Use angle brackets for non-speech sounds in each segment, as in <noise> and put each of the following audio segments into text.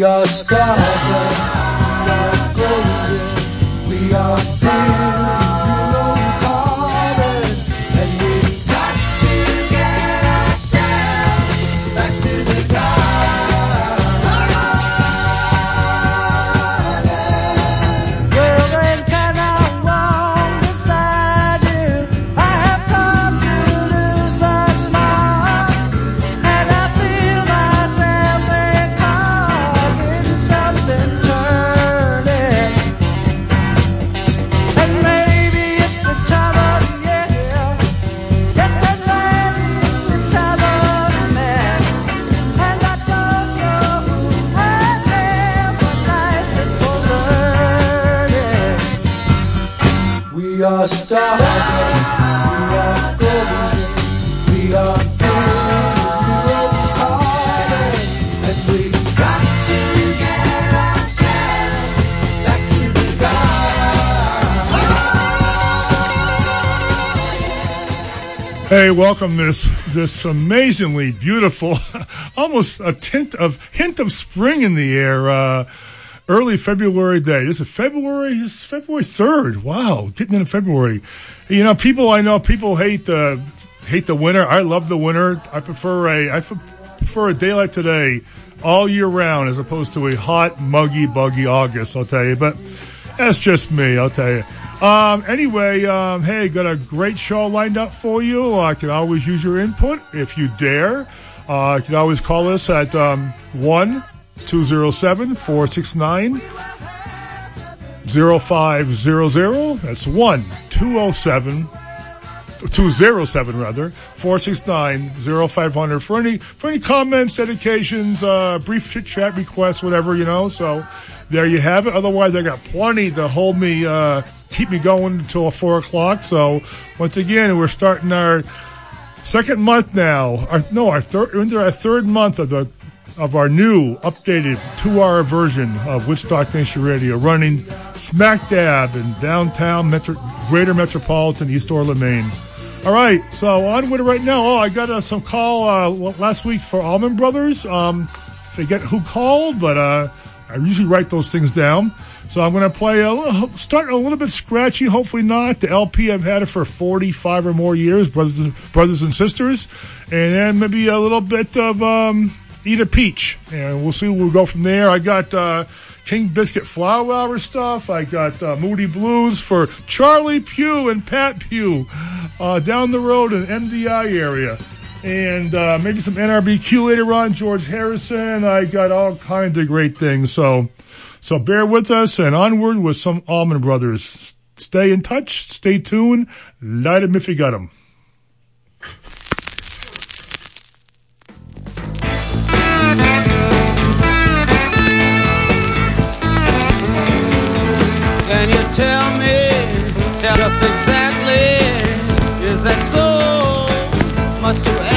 We are Hey, welcome this this amazingly beautiful, <laughs> almost a tint of hint of spring in the air. Uh, early February day. This is February. This is February third. Wow, getting into February. You know, people. I know people hate the hate the winter. I love the winter. I prefer a I f- prefer a day like today all year round as opposed to a hot, muggy, buggy August. I'll tell you, but that's just me. I'll tell you. Um, anyway, um, hey, got a great show lined up for you. I can always use your input if you dare. Uh, you can always call us at um, 1 207 469 0500. That's 1 207 207 rather 469 0500 for any for any comments dedications uh brief chit chat requests whatever you know so there you have it otherwise i got plenty to hold me uh keep me going until four o'clock so once again we're starting our second month now our, no our third into our third month of the of our new updated two-hour version of Woodstock Nation Radio, running smack dab in downtown metro, greater metropolitan East Orland, Maine. All right, so on with it right now. Oh, I got uh, some call uh, last week for Allman Brothers. Um, forget who called, but uh, I usually write those things down. So I'm going to play a little, starting a little bit scratchy. Hopefully not. The LP I've had it for 45 or more years, brothers and, brothers and sisters, and then maybe a little bit of um, Eat a Peach, and we'll see where we go from there. I got uh, King Biscuit Flower Hour stuff. I got uh, Moody Blues for Charlie Pugh and Pat Pugh uh, down the road in MDI area. And uh, maybe some NRBQ later on, George Harrison. I got all kinds of great things. So, so bear with us and onward with some Allman Brothers. Stay in touch. Stay tuned. Light 'em if you got 'em. Can you tell me just exactly is that so much to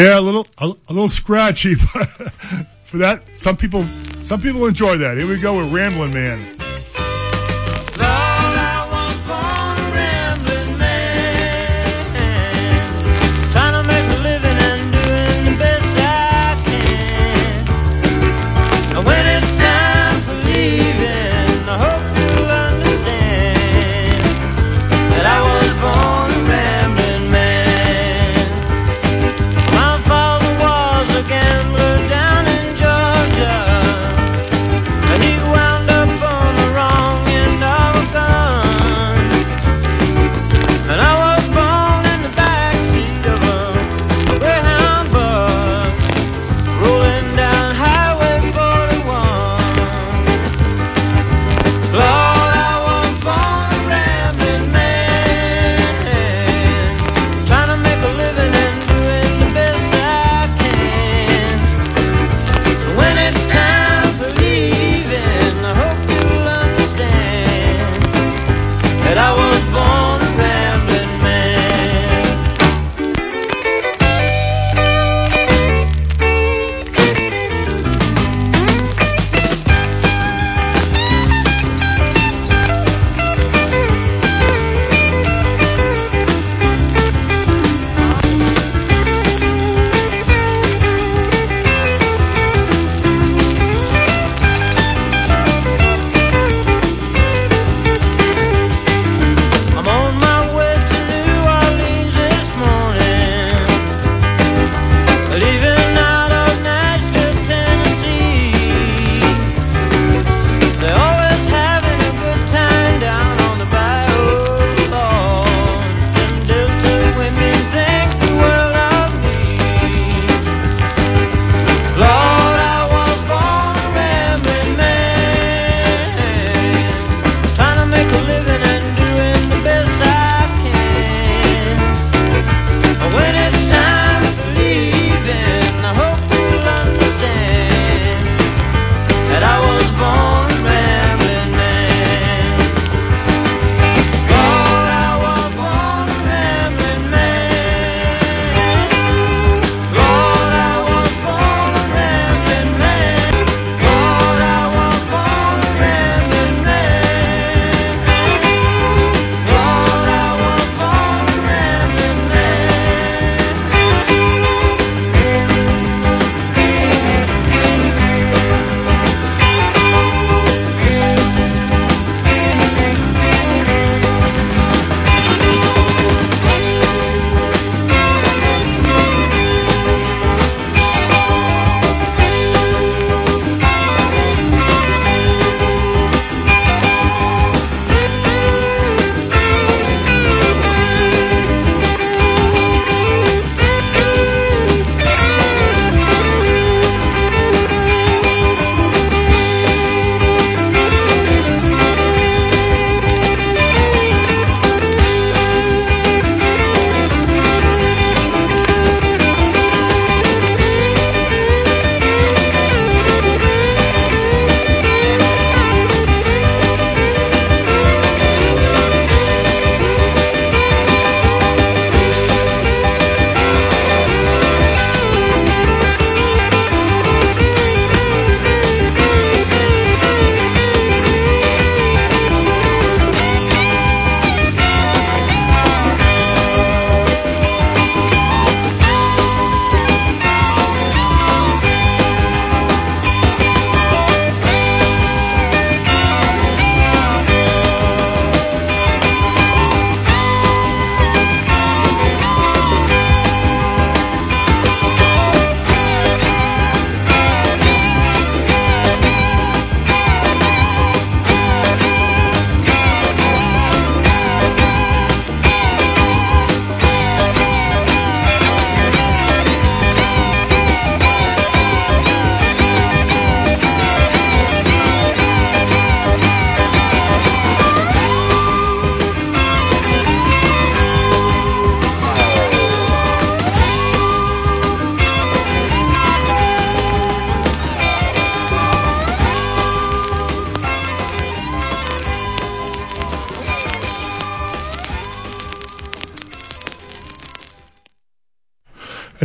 Yeah, a little a, a little scratchy, <laughs> but for that, some people some people enjoy that. Here we go with Ramblin' Man.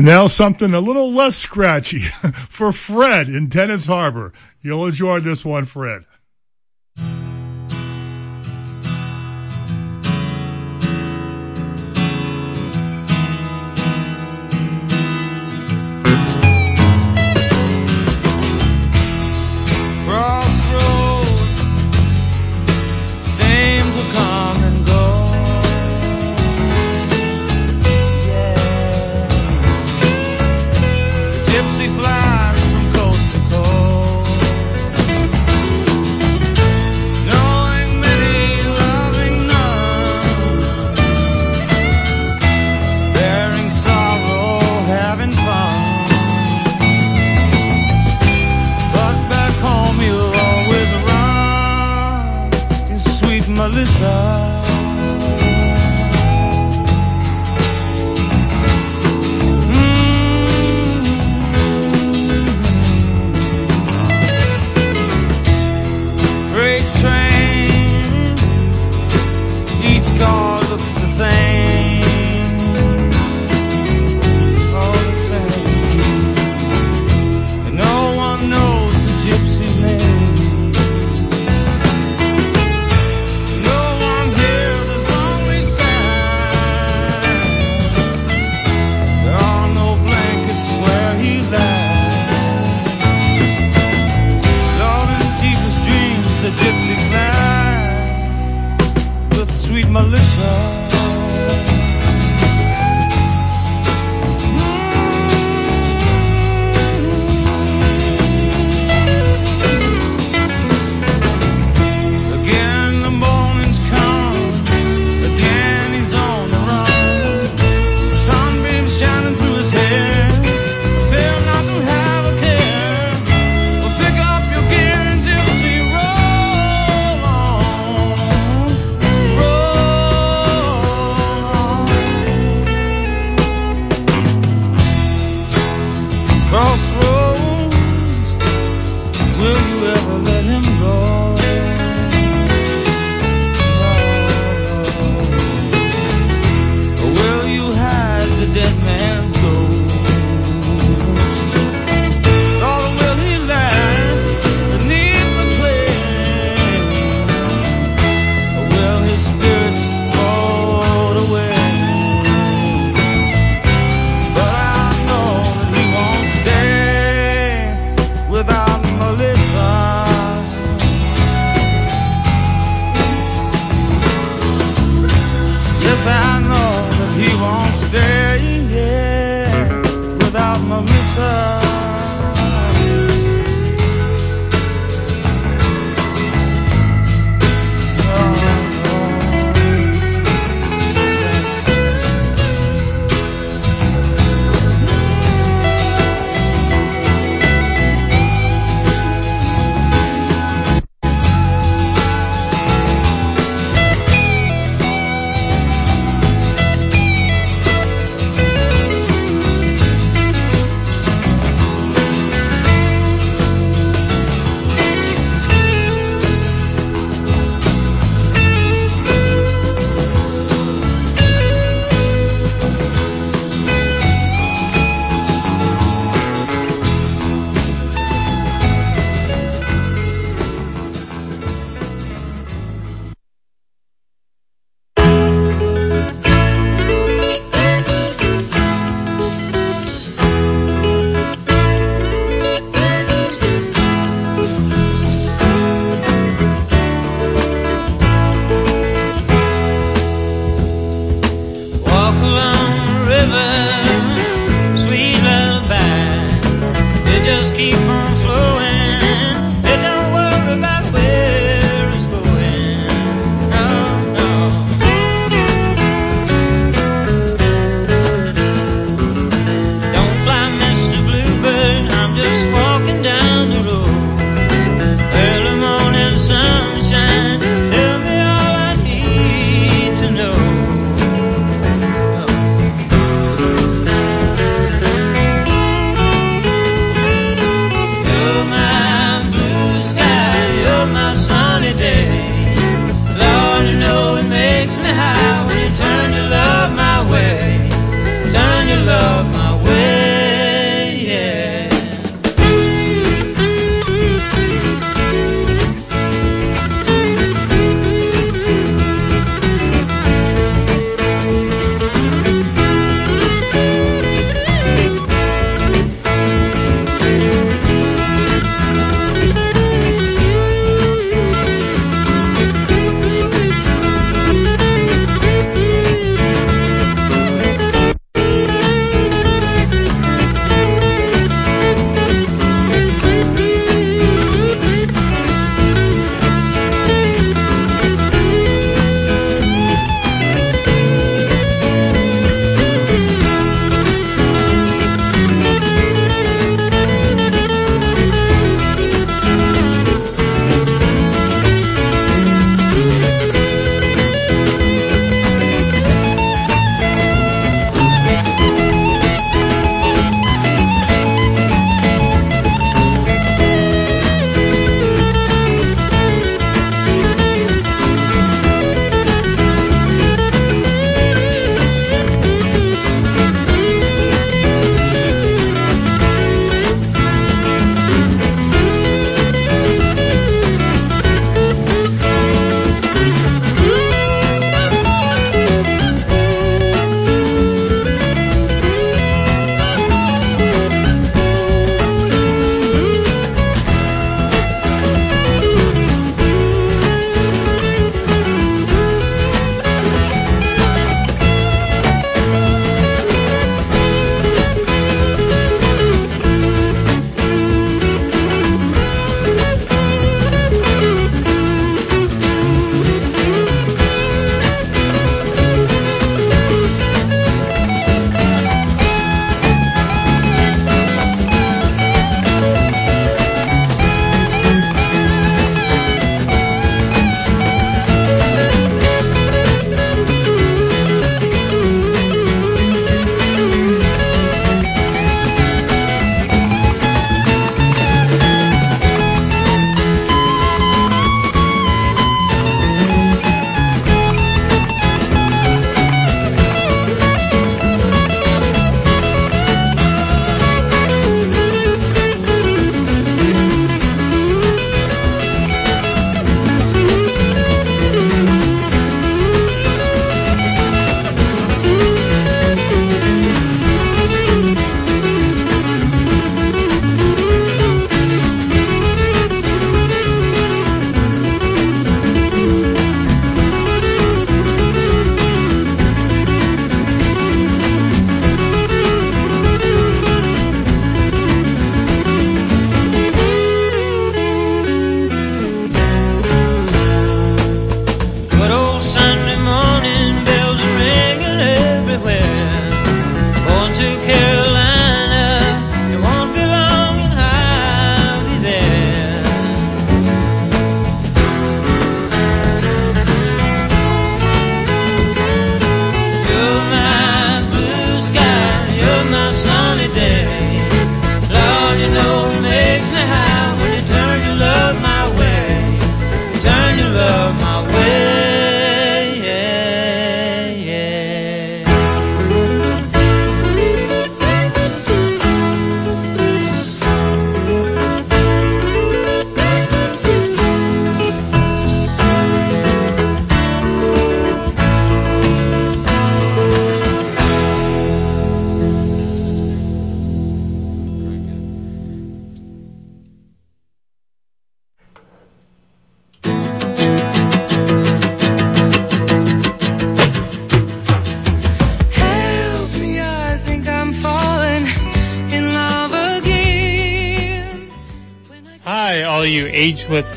And now something a little less scratchy <laughs> for Fred in Dennis Harbor. You'll enjoy this one, Fred.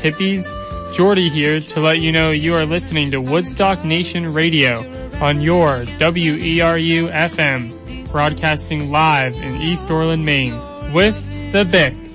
Hippies. Jordy here to let you know you are listening to Woodstock Nation Radio on your WERU FM, broadcasting live in East Orland, Maine, with the Bick.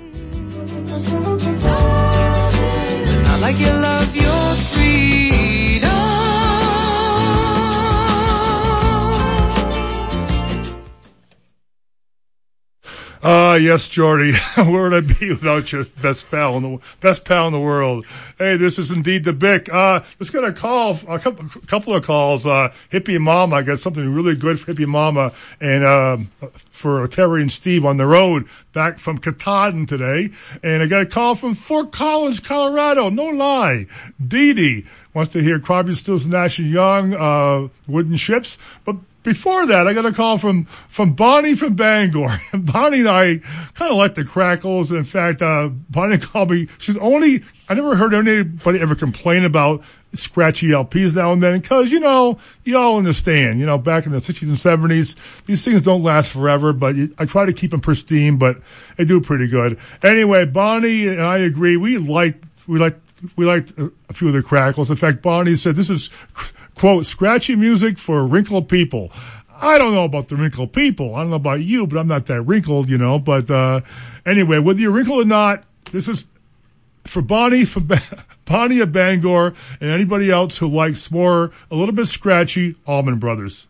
Ah, yes, Jordy. <laughs> Where would I be without you, best pal in the best pal in the world? Hey, this is indeed the Bick. Uh, let's get a call, a couple, a couple of calls. Uh, Hippie Mama, I got something really good for Hippie Mama and um, for Terry and Steve on the road back from Katahdin today. And I got a call from Fort Collins, Colorado. No lie, Dee Dee wants to hear Crosby, Stills, Nash and Young, uh, Wooden Ships, but before that, I got a call from, from Bonnie from Bangor. <laughs> Bonnie and I kind of like the crackles. In fact, uh, Bonnie <laughs> called me. She's only, I never heard anybody ever complain about scratchy LPs now and then because, you know, you all understand, you know, back in the 60s and 70s, these things don't last forever, but I try to keep them pristine, but they do pretty good. Anyway, Bonnie and I agree. We like, we like, we liked a a few of the crackles. In fact, Bonnie said this is quote, scratchy music for wrinkled people. I don't know about the wrinkled people. I don't know about you, but I'm not that wrinkled, you know. But uh, anyway, whether you're wrinkled or not, this is for Bonnie, for <laughs> Bonnie of Bangor, and anybody else who likes more, a little bit scratchy, Allman Brothers.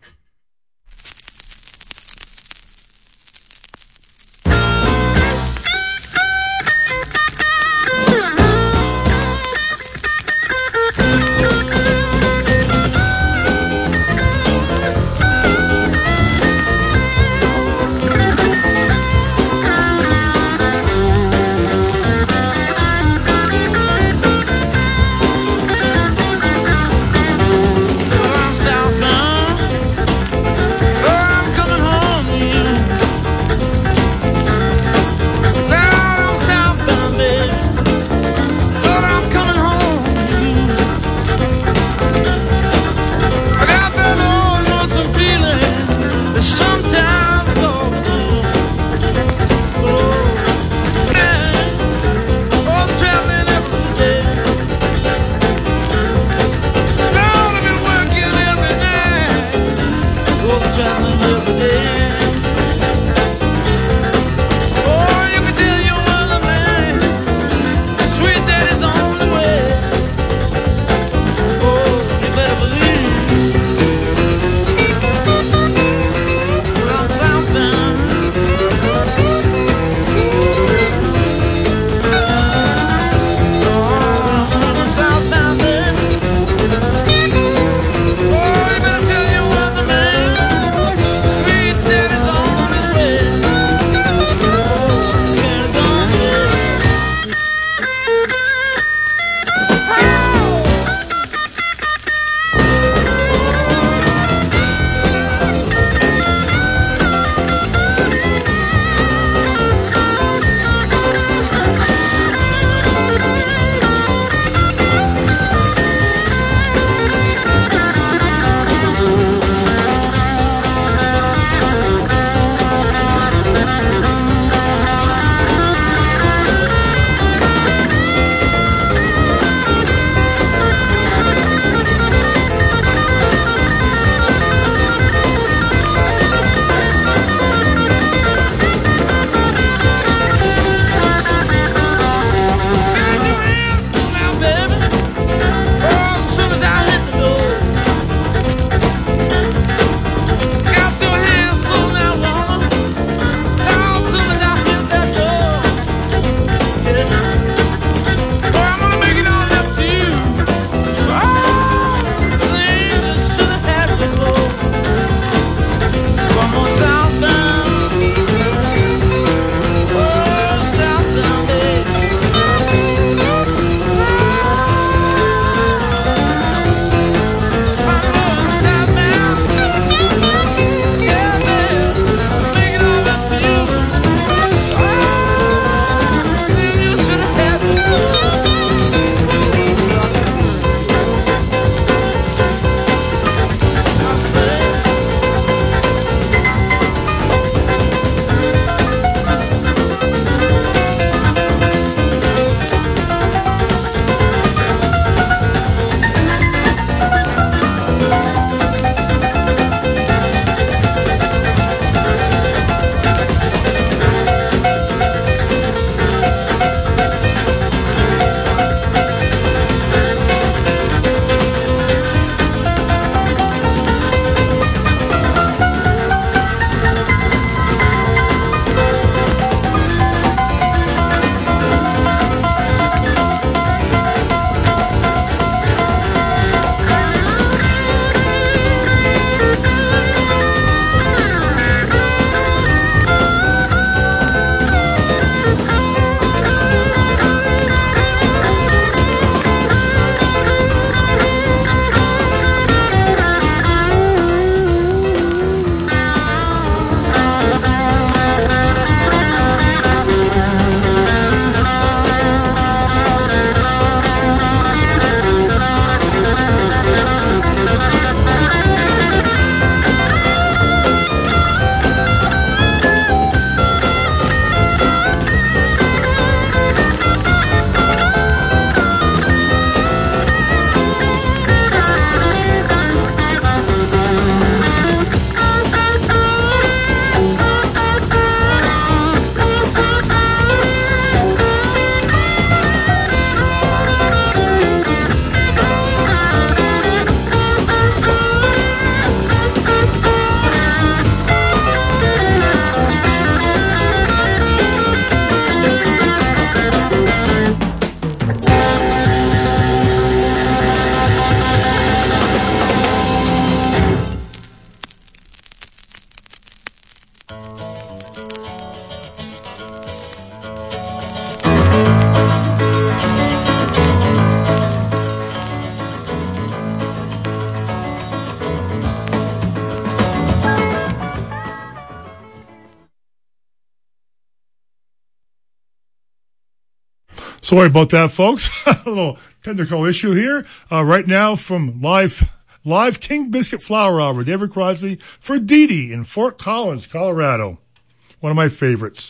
Sorry about that, folks. <laughs> a little technical issue here. Uh, right now from live, live King Biscuit Flower Hour, David Crosby for Dee Dee in Fort Collins, Colorado. One of my favorites.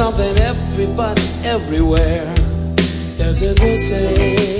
something everybody everywhere. There's a missing.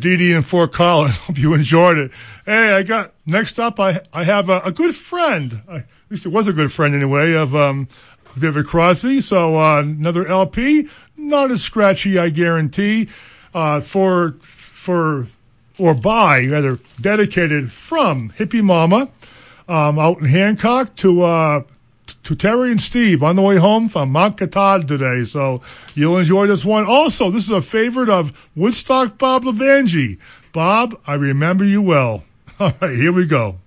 Dee in Fort Collins. <laughs> Hope you enjoyed it. Hey, I got next up. I I have a, a good friend. I, at least it was a good friend anyway of um, David Crosby. So uh, another LP, not as scratchy, I guarantee. Uh, for for or by rather dedicated from Hippie Mama um, out in Hancock to uh, to Terry and Steve on the way home from Mount Katahdin today. So you'll enjoy this one. Also, this is a favorite of Woodstock Bob Levangie. Bob, I remember you well. <laughs> All right, here we go.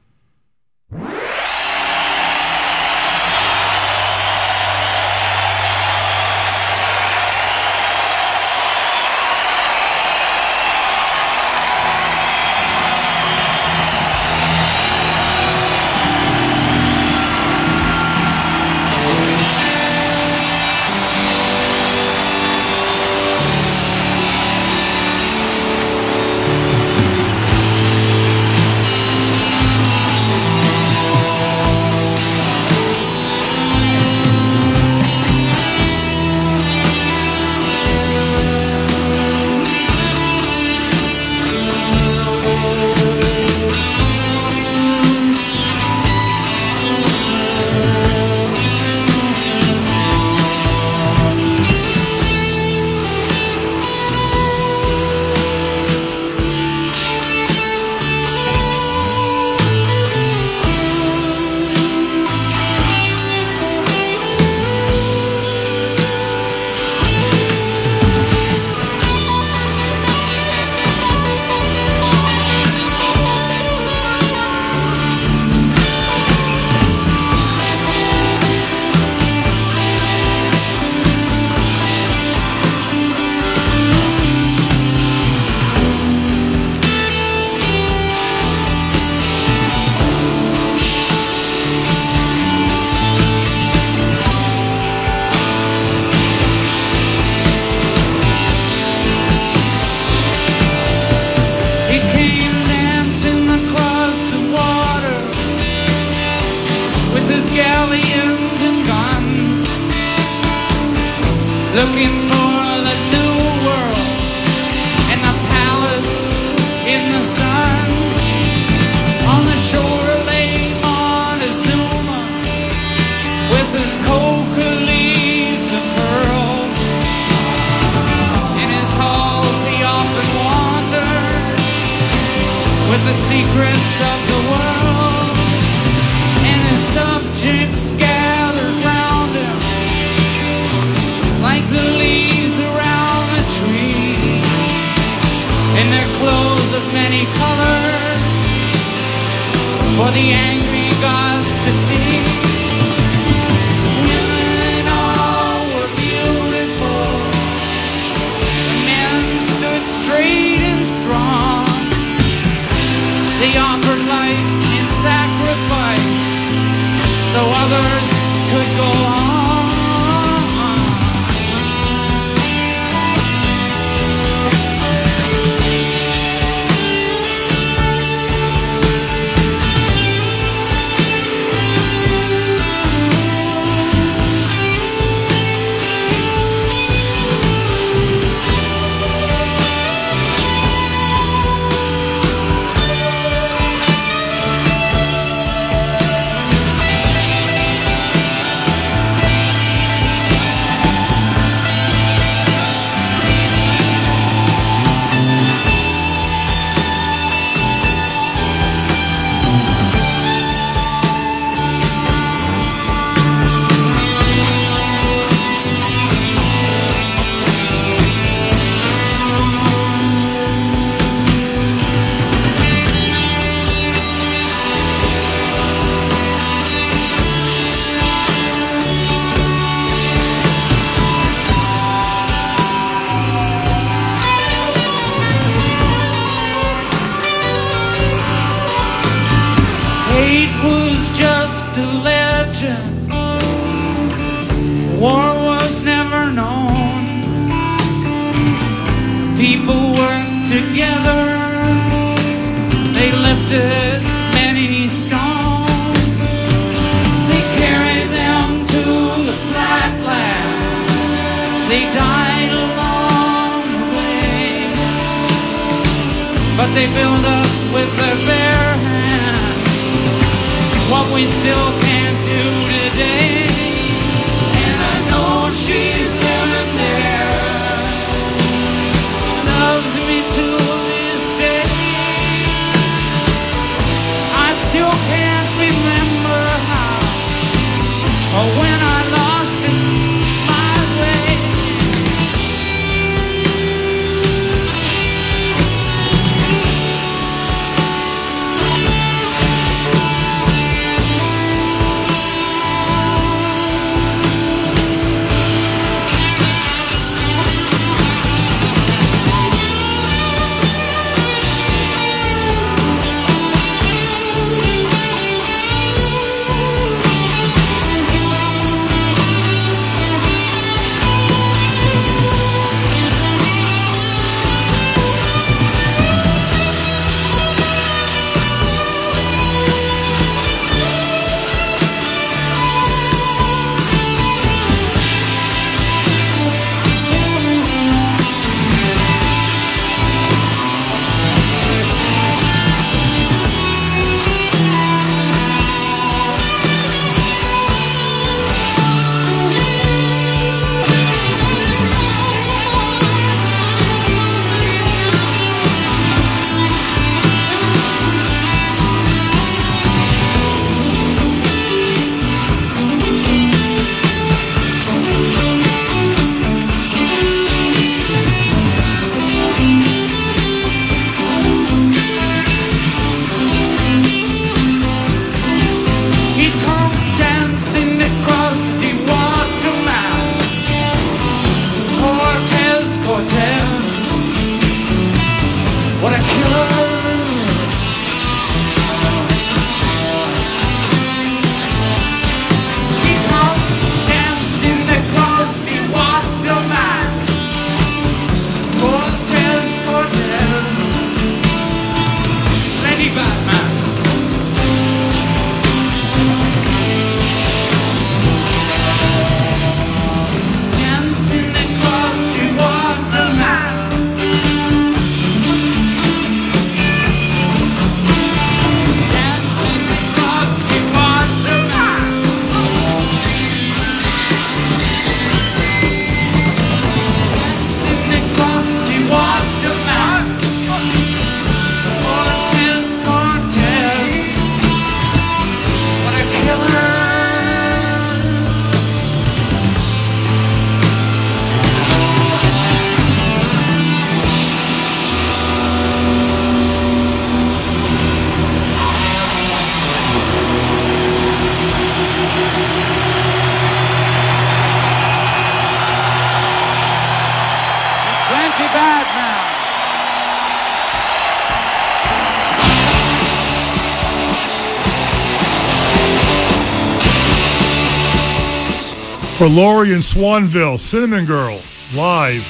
For Lori in Swanville, Cinnamon Girl, live.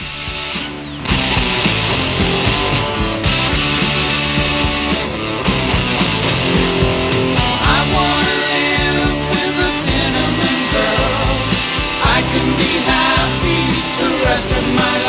I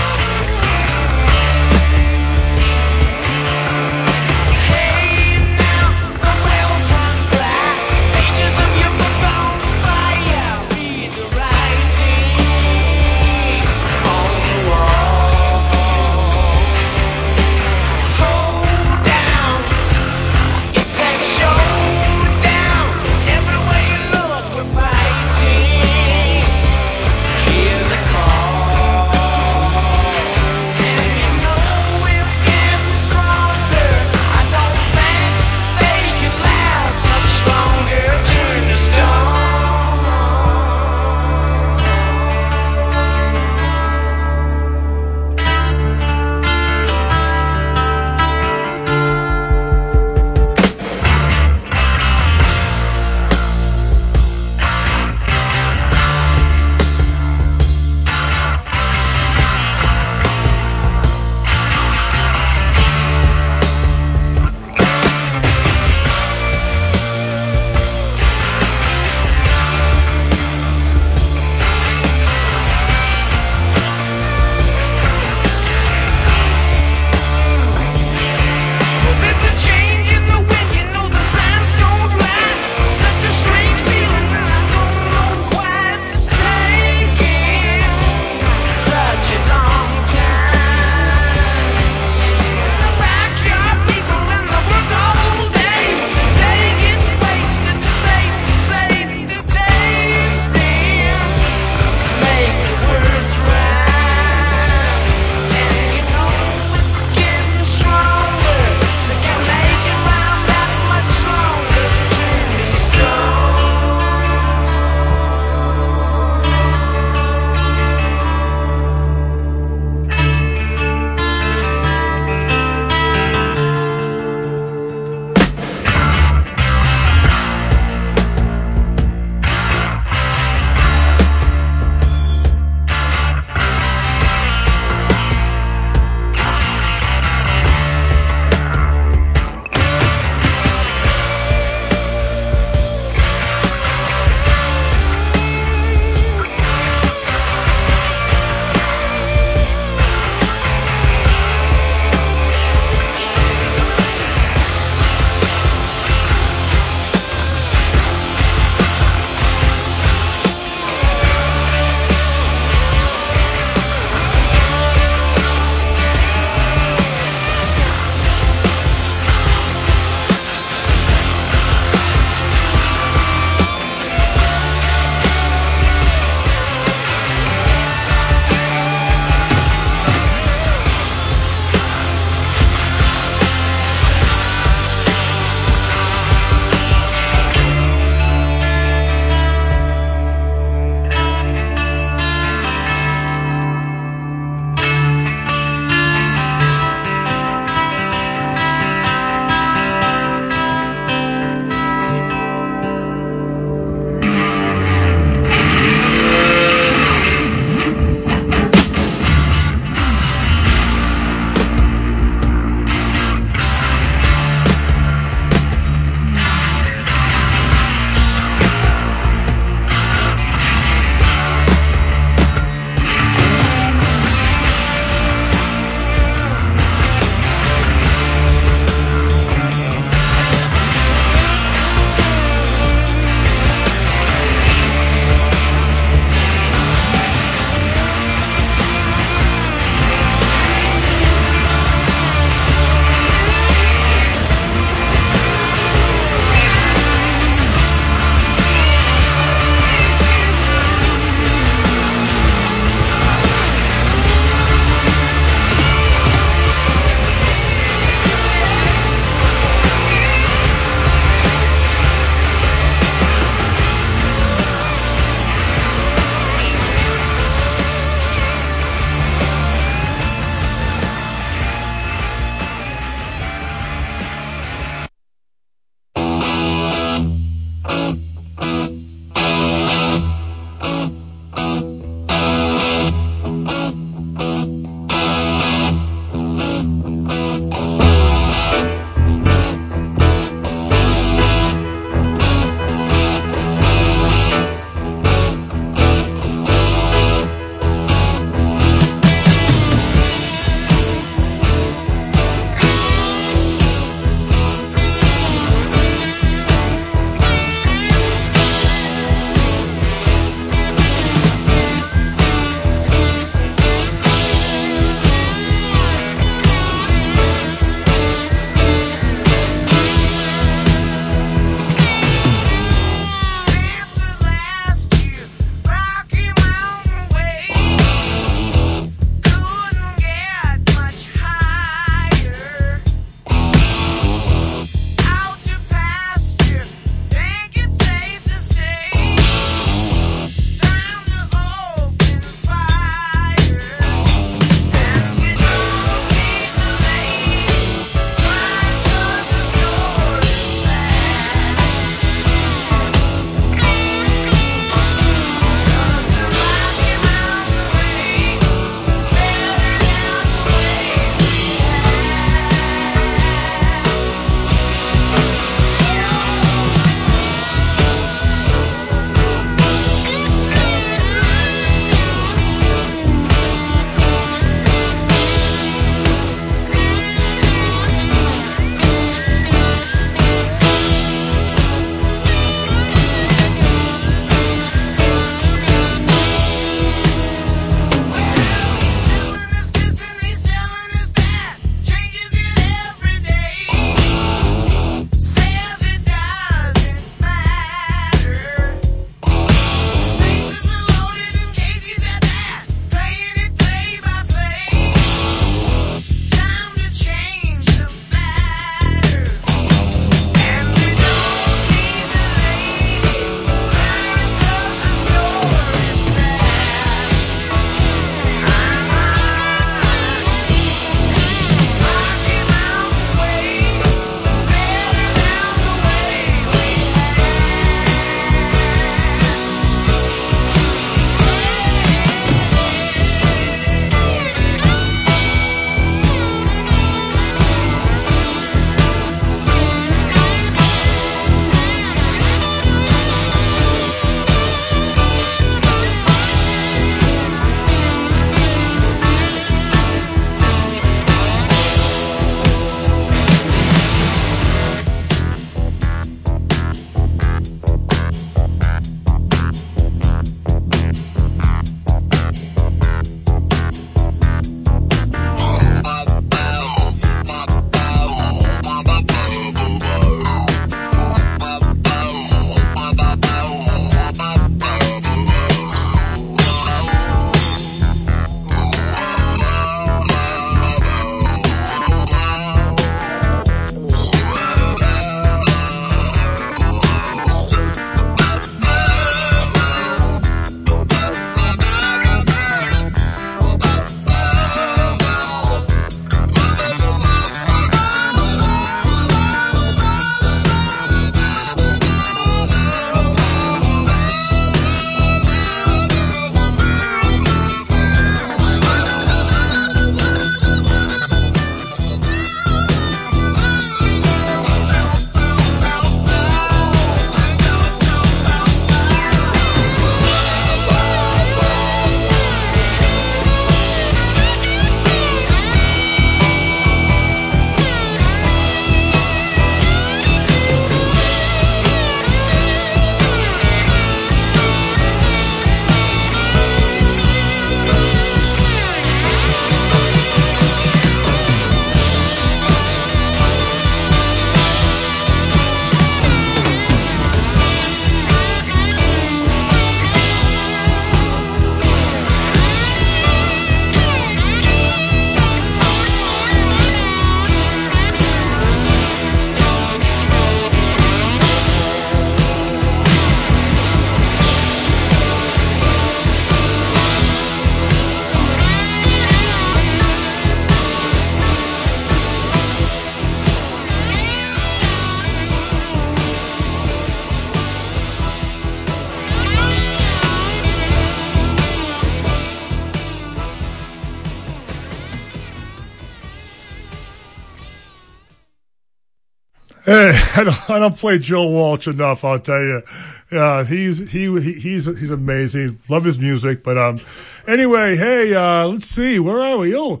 <laughs> I don't, I don't play Joe Walsh enough. I'll tell you. Yeah, he's he, he he's he's amazing. Love his music, but um, anyway, hey, uh, let's see, where are we? Oh,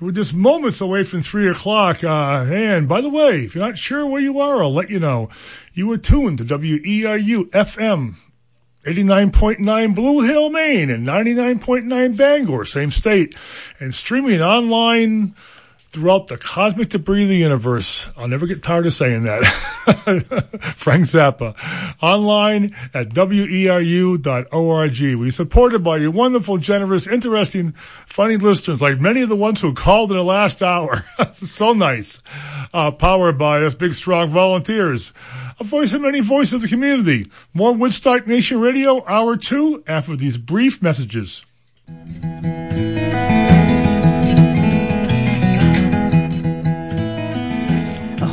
we're just moments away from three o'clock. Uh, and by the way, if you're not sure where you are, I'll let you know. You were tuned to WERU FM 89.9 Blue Hill, Maine, and 99.9 Bangor, same state, and streaming online throughout the cosmic debris of the universe. I'll never get tired of saying that. <laughs> Frank Zappa. Online at weru.org. We're supported by your wonderful, generous, interesting, funny listeners, like many of the ones who called in the last hour. <laughs> so nice. Uh, powered by us big, strong volunteers. A voice of many voices of the community. More Woodstock Nation Radio, hour two, after these brief messages.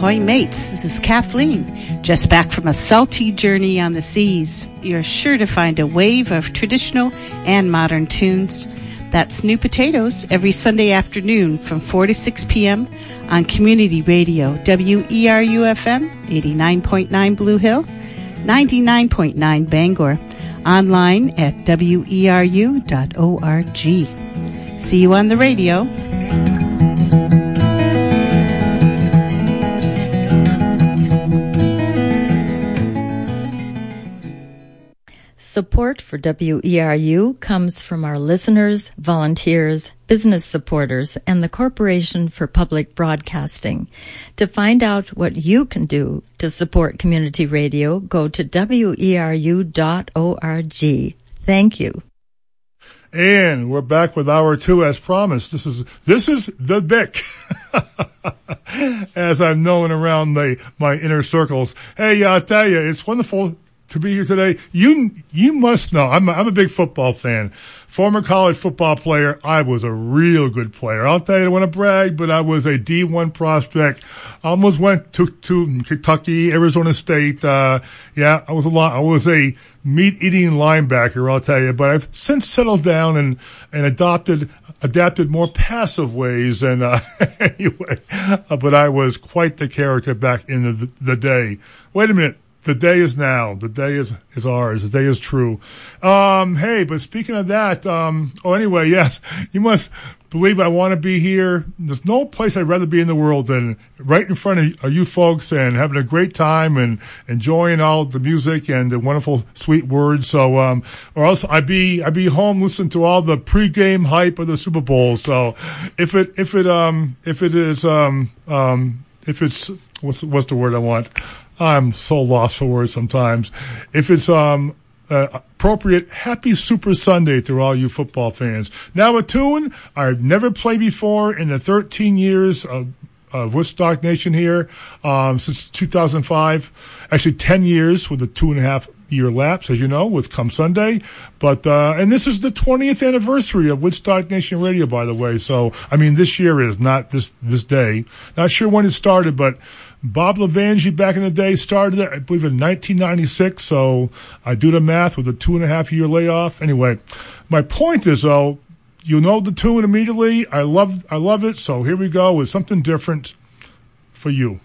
Ahoy, mates. This is Kathleen, just back from a salty journey on the seas. You're sure to find a wave of traditional and modern tunes. That's New Potatoes every Sunday afternoon from 4 to 6 p.m. on Community Radio, WERU FM, 89.9 Blue Hill, 99.9 Bangor, online at weru.org. See you on the radio. Support for WERU comes from our listeners, volunteers, business supporters, and the Corporation for Public Broadcasting. To find out what you can do to support community radio, go to weru.org. Thank you. And we're back with hour two as promised. This is this is the Bick. <laughs> as I'm known around the my inner circles. Hey, I tell you, it's wonderful to be here today. You you must know I'm a, I'm a big football fan. Former college football player. I was a real good player. I'll tell you, I want to brag, but I was a D1 prospect. Almost went to to Kentucky, Arizona State. Uh, yeah, I was a lot. I was a meat eating linebacker. I'll tell you, but I've since settled down and and adopted adapted more passive ways. And uh, <laughs> anyway, but I was quite the character back in the the day. Wait a minute the day is now. The day is, is ours. The day is true. Um, hey, but speaking of that, um, oh, anyway, <laughs> yes, you must believe I want to be here. There's no place I'd rather be in the world than right in front of you folks and having a great time and enjoying all the music and the wonderful sweet words. So, um, or else I'd be, I'd be home listening to all the pregame hype of the Super Bowl. So if it, if it, um, if it is, um, um, if it's, what's, what's the word I want? I'm so lost for words sometimes. If it's um uh, appropriate, happy Super Sunday to all you football fans. Now a tune I've never played before in the 13 years of, of Woodstock Nation here um, since 2005. Actually, 10 years with a two and a half year lapse, as you know, with Come Sunday. But uh, and this is the 20th anniversary of Woodstock Nation Radio, by the way. So I mean, this year is not this this day. Not sure when it started, but Bob Levangie back in the day started it, I believe, in 1996. So I do the math with a two and a half year layoff. Anyway, my point is though, you know the tune immediately. I love, I love it. So here we go with something different for you.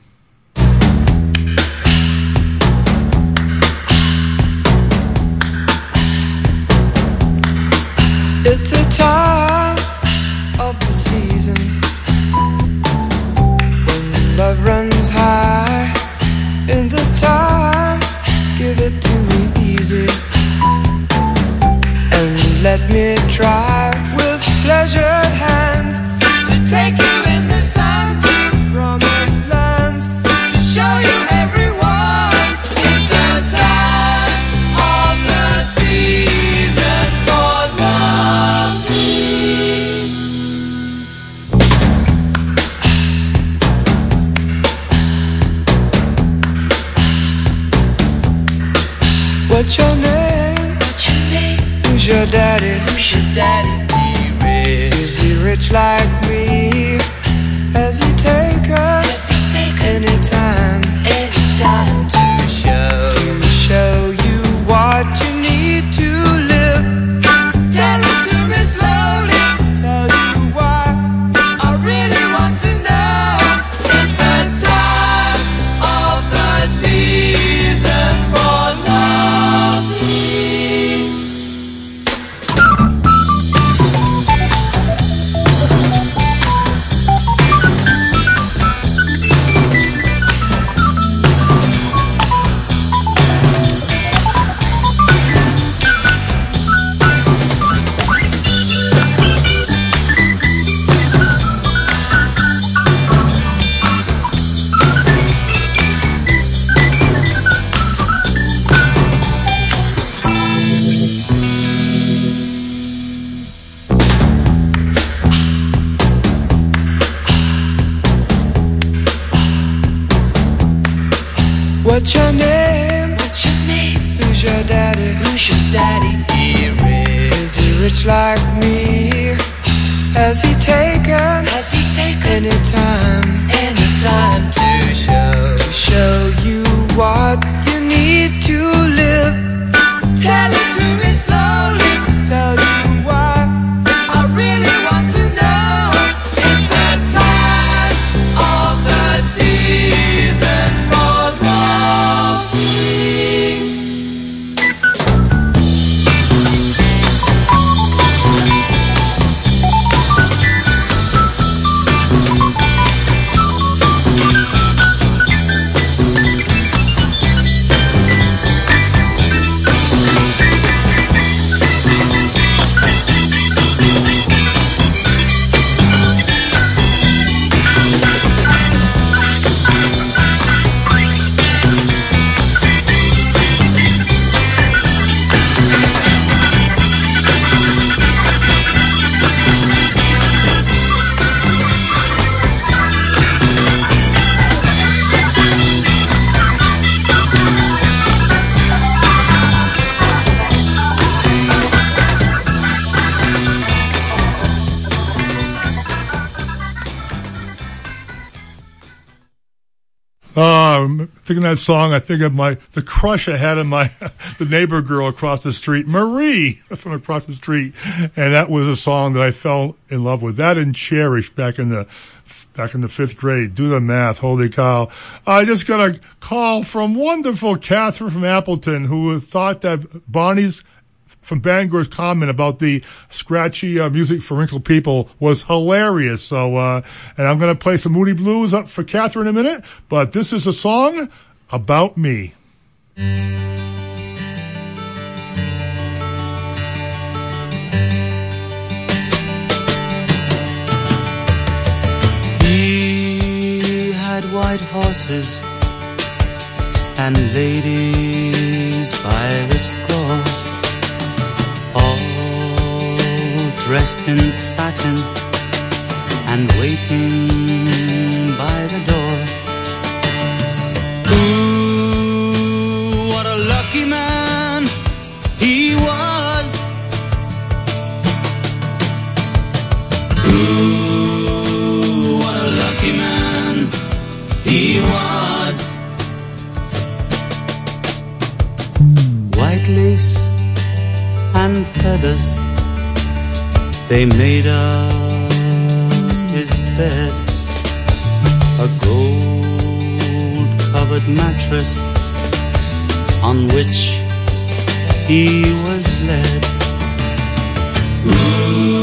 Let me try with pleasured your daddy? Who's your daddy? Is he rich like me? Has he take that song, I think of my the crush I had on my <laughs> the neighbor girl across the street, Marie, from across the street, and that was a song that I fell in love with. That and Cherish back in the back in the fifth grade. Do the math, holy cow! I just got a call from wonderful Catherine from Appleton, who thought that Bonnie's from Bangor's comment about the scratchy uh, music for wrinkled people was hilarious. So, uh, and I'm going to play some Moody Blues up for Catherine in a minute, but this is a song about me. He had white horses and ladies by the score, all dressed in satin and waiting and feathers, they made up his bed. A gold covered mattress on which he was led. Ooh,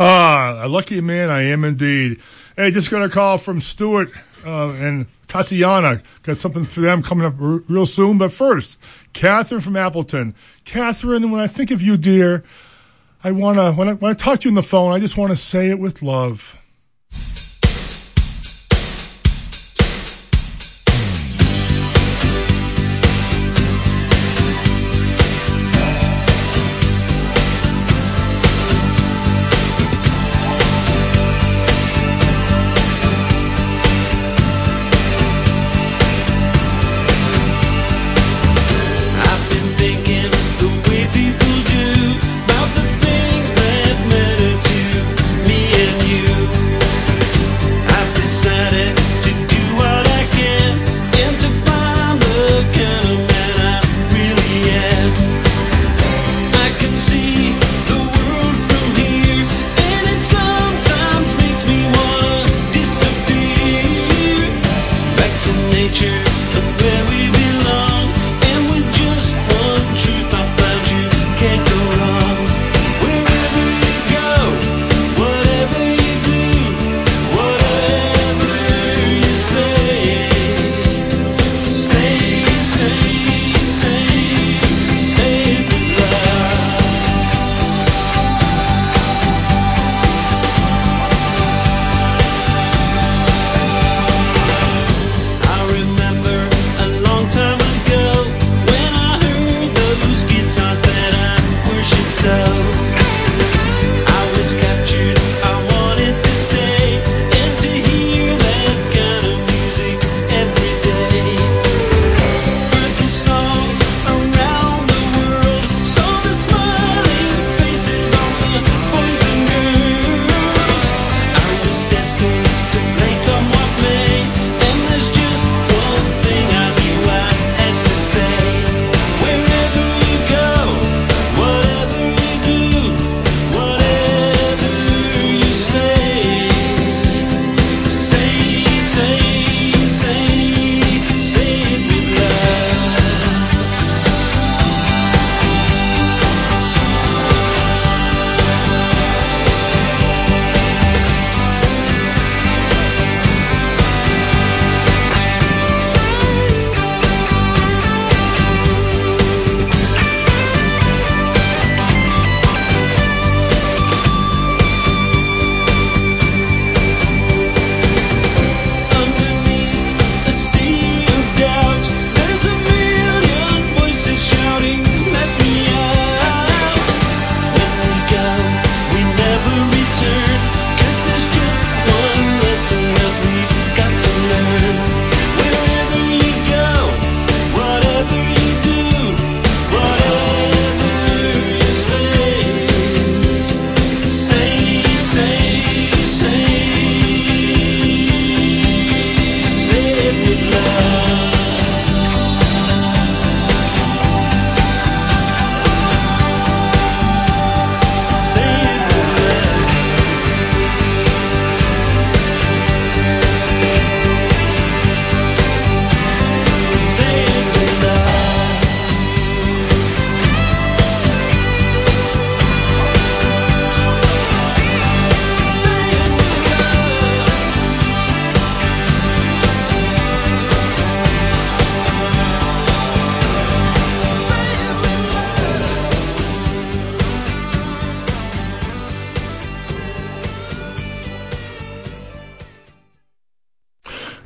Ah, a lucky man I am indeed. Hey, just got a call from Stuart uh, and Tatiana. Got something for them coming up r- real soon. But first, Catherine from Appleton. Catherine, when I think of you, dear, I wanna when I, when I talk to you on the phone, I just want to say it with love.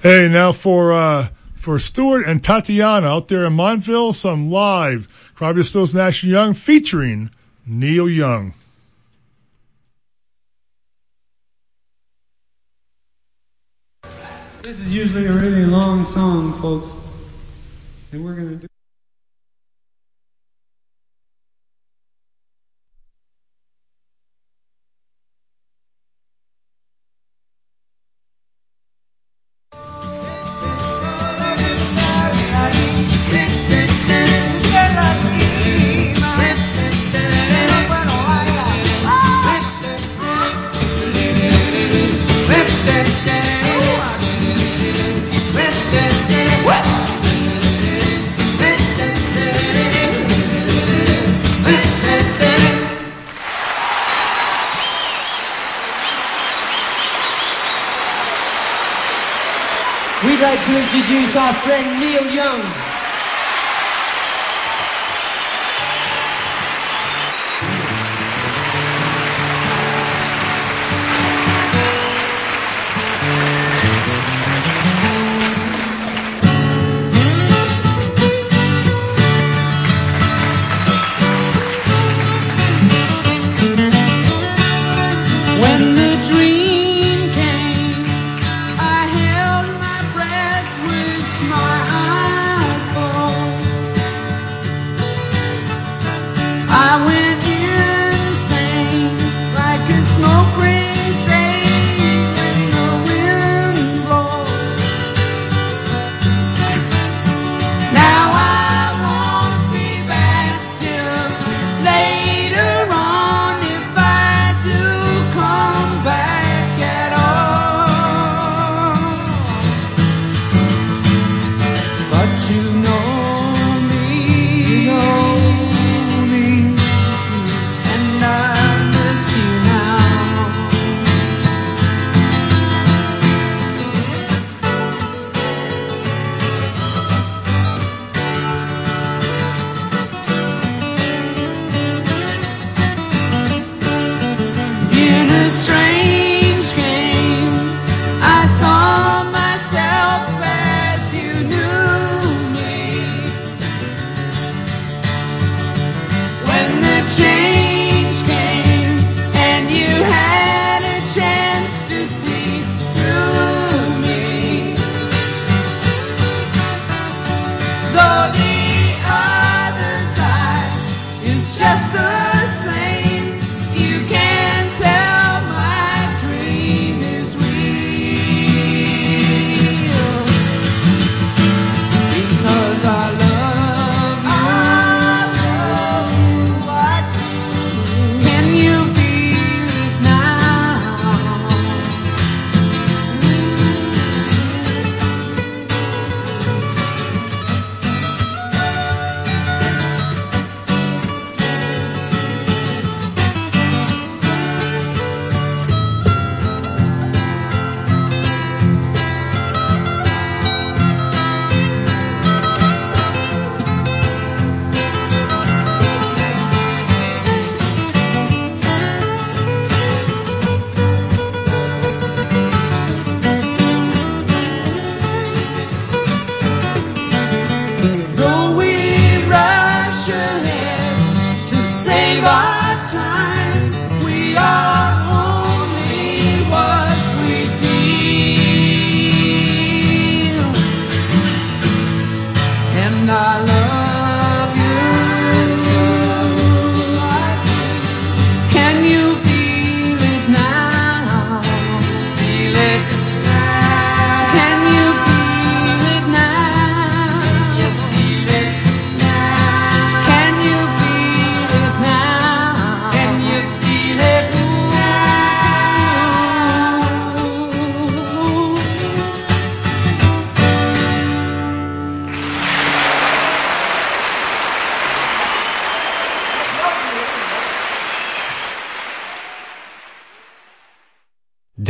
Hey, now for uh, for Stuart and Tatiana out there in Montville, some live Crosby, Stills, Nash Young featuring Neil Young. This is usually a really long song, folks, and we're gonna do. Our friend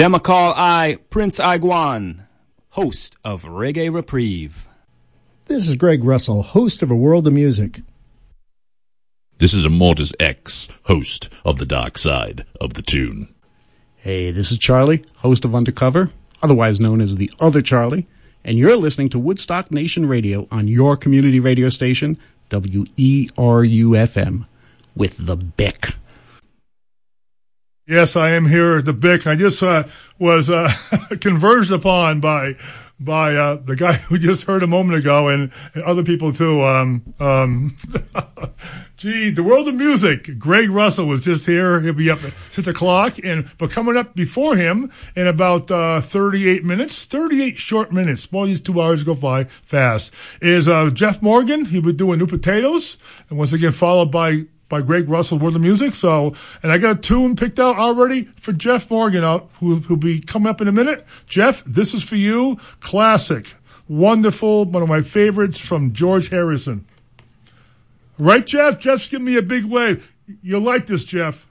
Demakal I, Prince Iguan, host of Reggae Reprieve. This is Greg Russell, host of A World of Music. This is Immortus X, host of The Dark Side of the Tune. Hey, this is Charlie, host of Undercover, otherwise known as the Other Charlie, and you're listening to Woodstock Nation Radio on your community radio station, WERUFM, with the Bick. Yes, I am here at the Bick. I just uh, was uh, <laughs> converged upon by by uh, the guy who just heard a moment ago, and, and other people too. Um, um, <laughs> gee, the world of music. Greg Russell was just here. He'll be up at six o'clock, and but coming up before him in about uh, thirty-eight minutes, thirty-eight short minutes. Boy, these two hours go by fast. Is uh, Jeff Morgan? He would do a new potatoes, and once again followed by by Greg Russell, World of Music. So, and I got a tune picked out already for Jeff Morgan out, who, who'll be coming up in a minute. Jeff, this is for you. Classic. Wonderful. One of my favorites from George Harrison. Right, Jeff? Jeff's giving me a big wave. You'll like this, Jeff.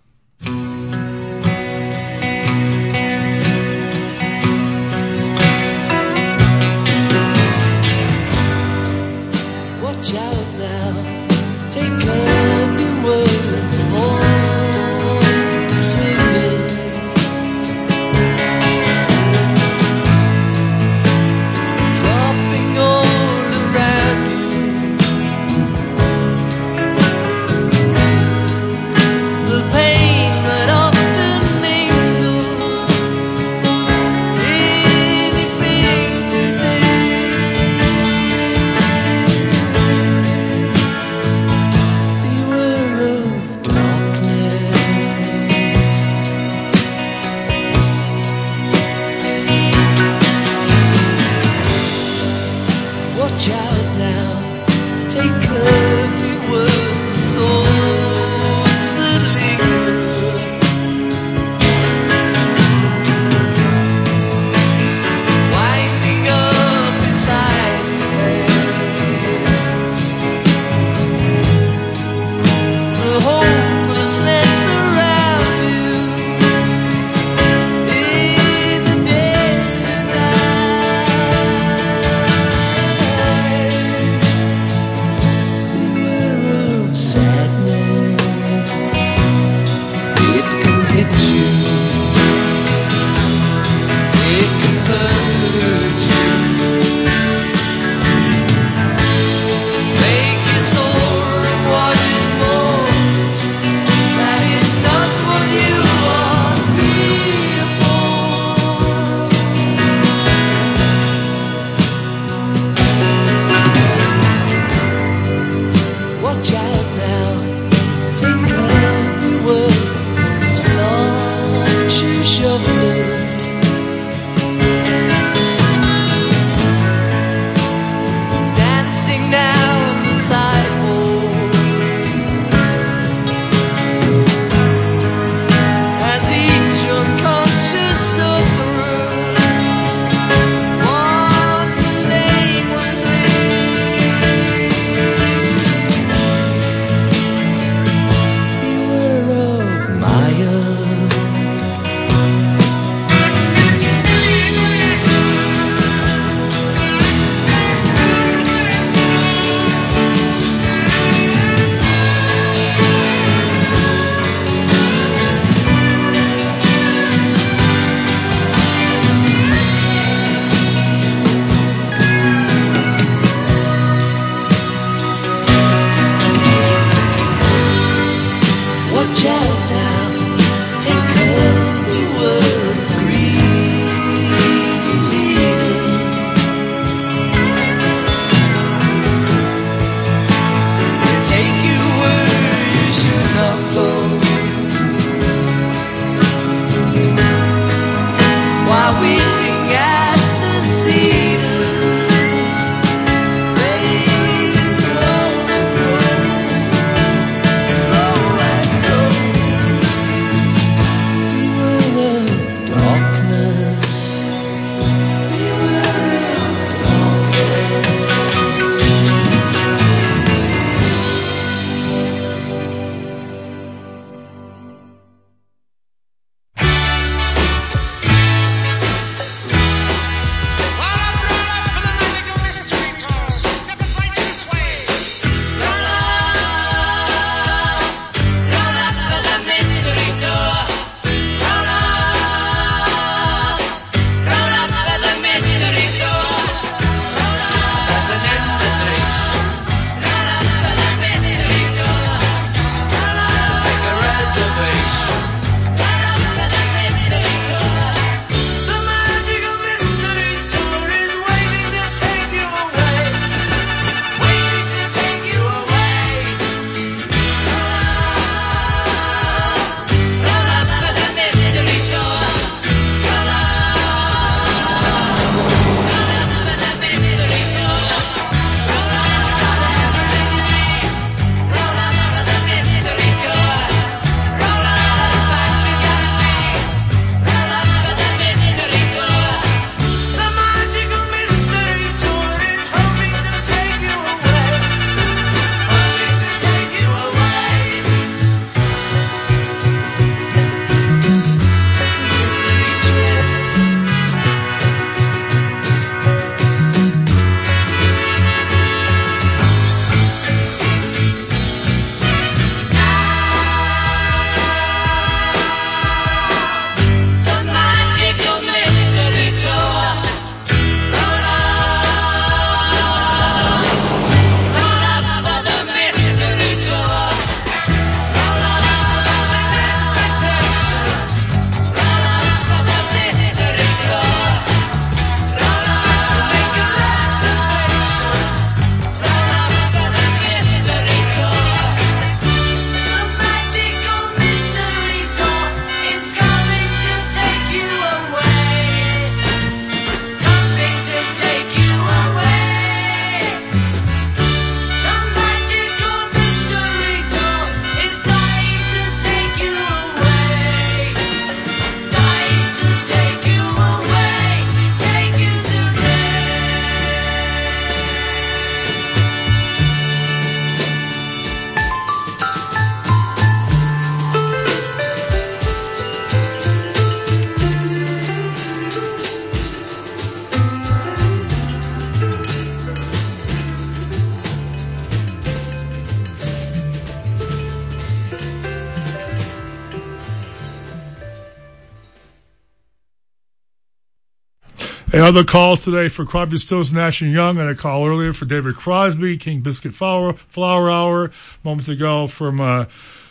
Other calls today for Crosby, Stills, Nash and Young, and a call earlier for David Crosby, King Biscuit Flower, Flower Hour. Moments ago from uh,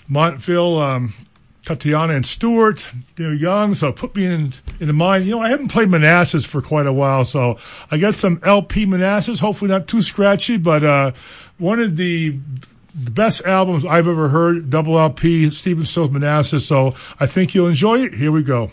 Montville, um, Tatiana and Stewart, Neil Young. So put me in in the mind. You know, I haven't played Manassas for quite a while, so I got some LP Manassas. Hopefully not too scratchy, but uh, one of the the best albums I've ever heard, double LP, Stephen Stills Manassas. So I think you'll enjoy it. Here we go.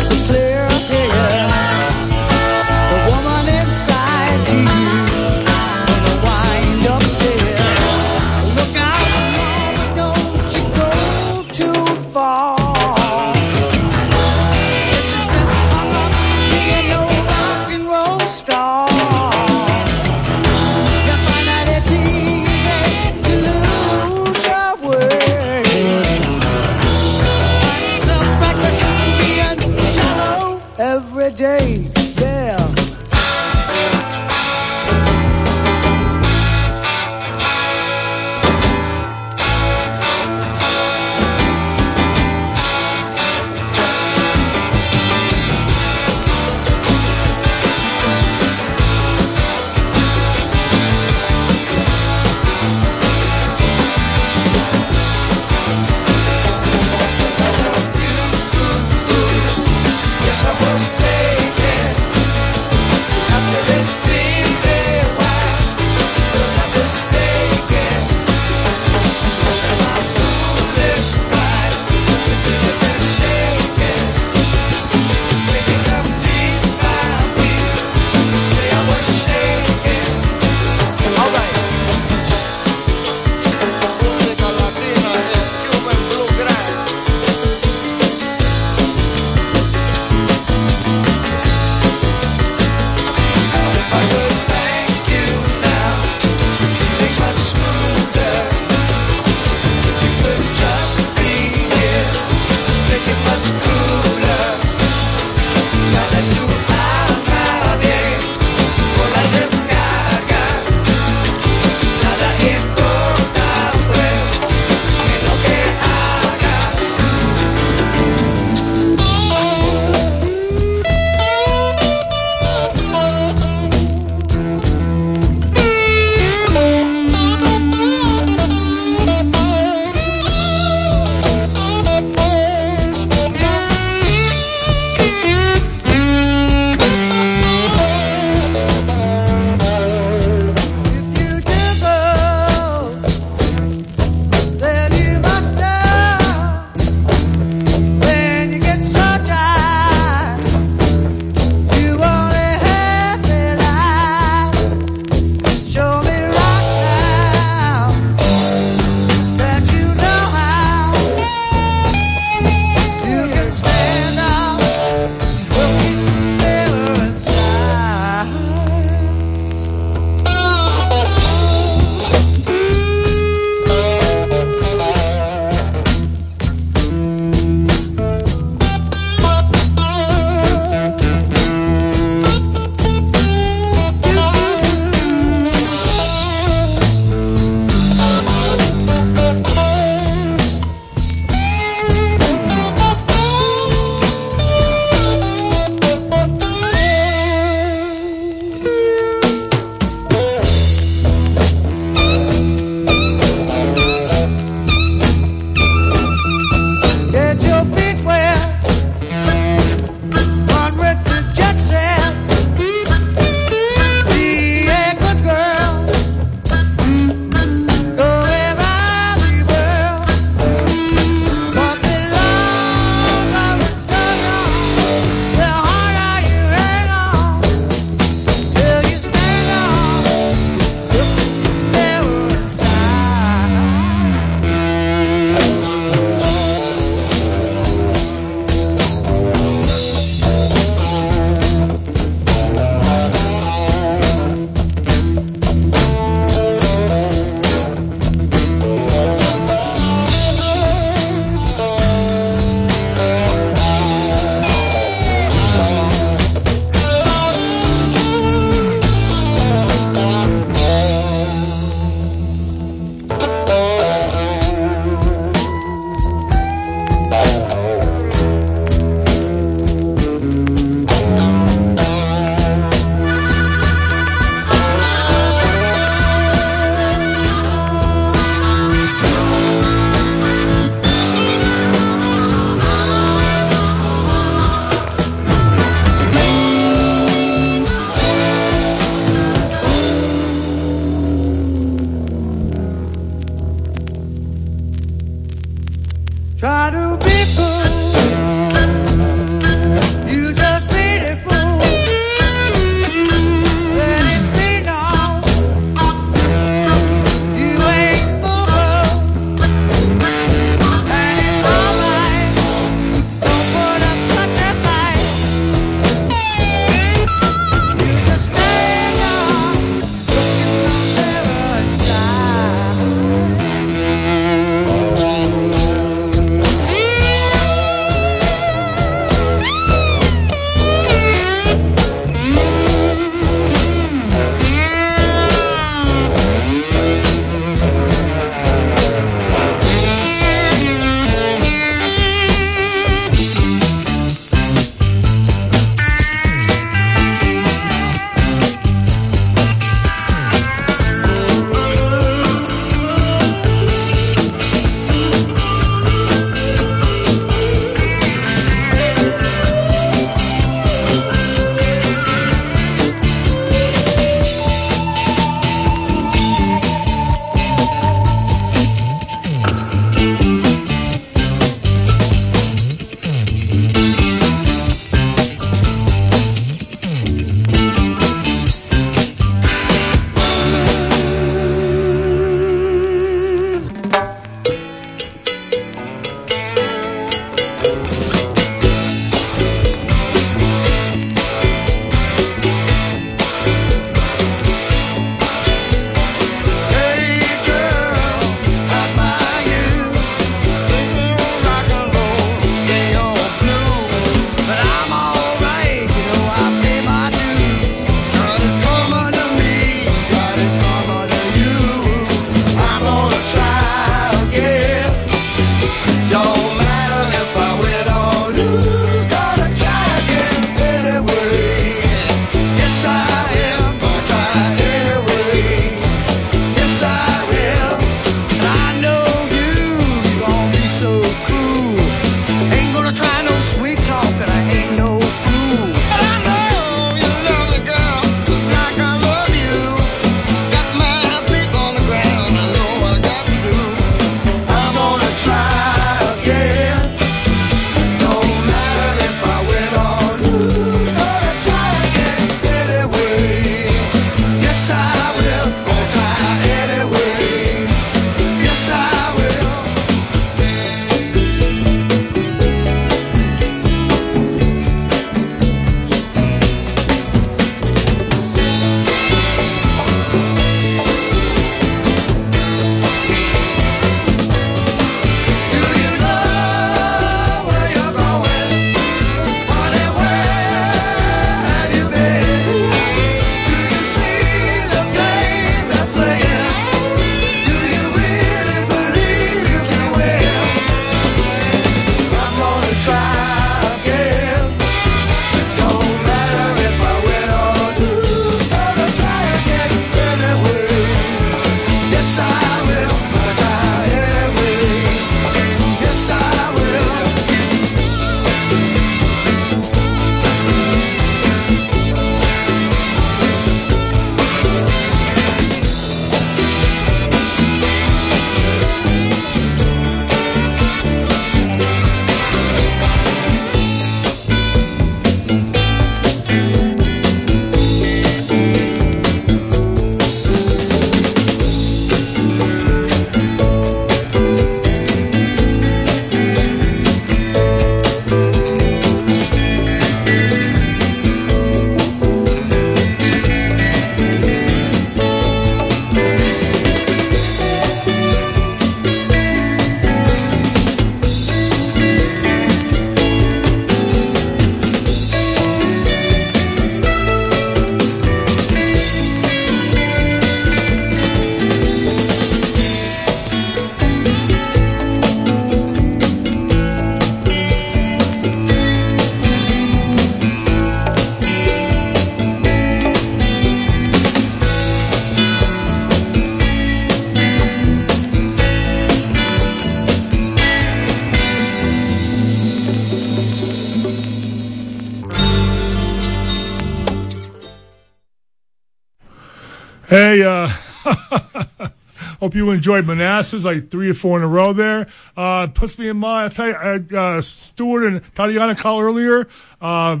Hope you enjoyed Manassas, like three or four in a row there. Uh, puts me in mind. I tell you, uh, uh, Stuart and Tatiana called earlier. Uh,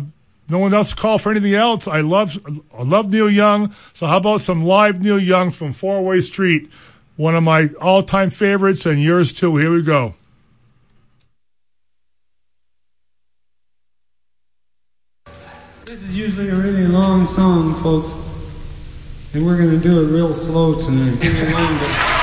no one else called for anything else. I love, I love Neil Young. So how about some live Neil Young from Four Way Street? One of my all-time favorites and yours too. Here we go. This is usually a really long song, folks. And we're going to do it real slow tonight. <laughs>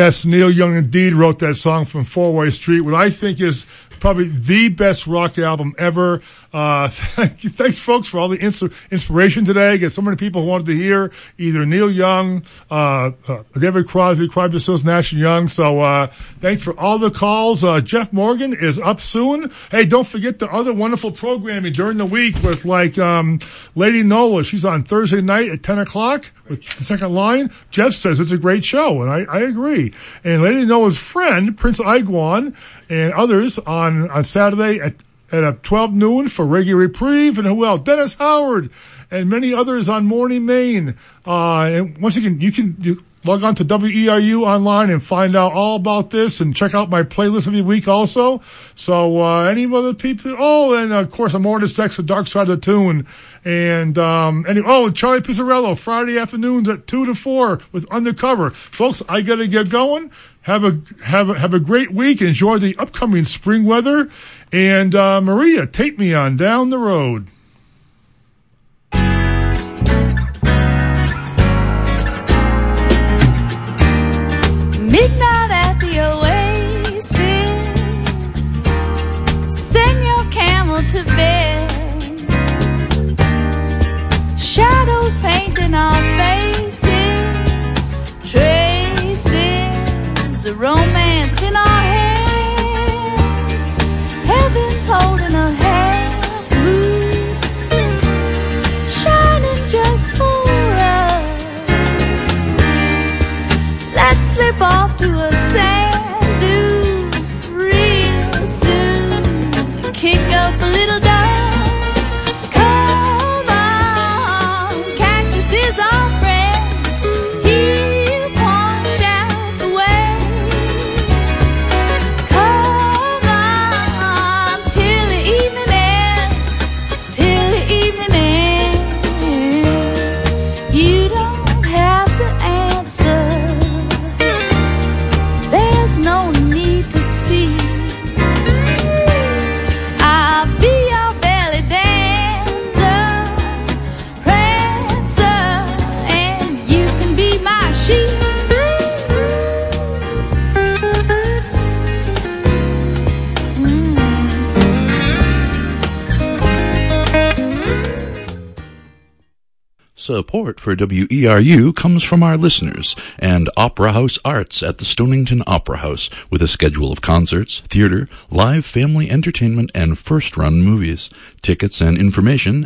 Yes, Neil Young indeed wrote that song from Four Way Street, what I think is probably the best rock album ever. Uh, <laughs> thanks, folks, for all the ins- inspiration today. Get so many people who wanted to hear either Neil Young, uh, uh, David Crosby, Crosby, Stills, Nash and Young. So uh, thanks for all the calls. Uh, Jeff Morgan is up soon. Hey, don't forget the other wonderful programming during the week with like um, Lady Nola. She's on Thursday night at ten o'clock with the second line. Jeff says it's a great show, and I, I agree. And Lady Nola's friend Prince Iguan and others on on Saturday at at uh, 12 noon for Reggae Reprieve, and who else? Dennis Howard, and many others on Morning Maine. Uh, and once again, you can you log on to WERU online and find out all about this, and check out my playlist every week also. So uh, any other people? Oh, and of course, I'm more to sex, the dark side of the tune. And um, any oh, Charlie Pizzarello Friday afternoons at two to four with Undercover, folks. I gotta get going. Have a have a, have a great week. Enjoy the upcoming spring weather. And uh, Maria, take me on down the road. Midnight at the oasis. Send your camel to bed. Shadows painting our faces. Traces of romance Let's Support for WERU comes from our listeners and Opera House Arts at the Stonington Opera House with a schedule of concerts, theater, live family entertainment, and first run movies. Tickets and information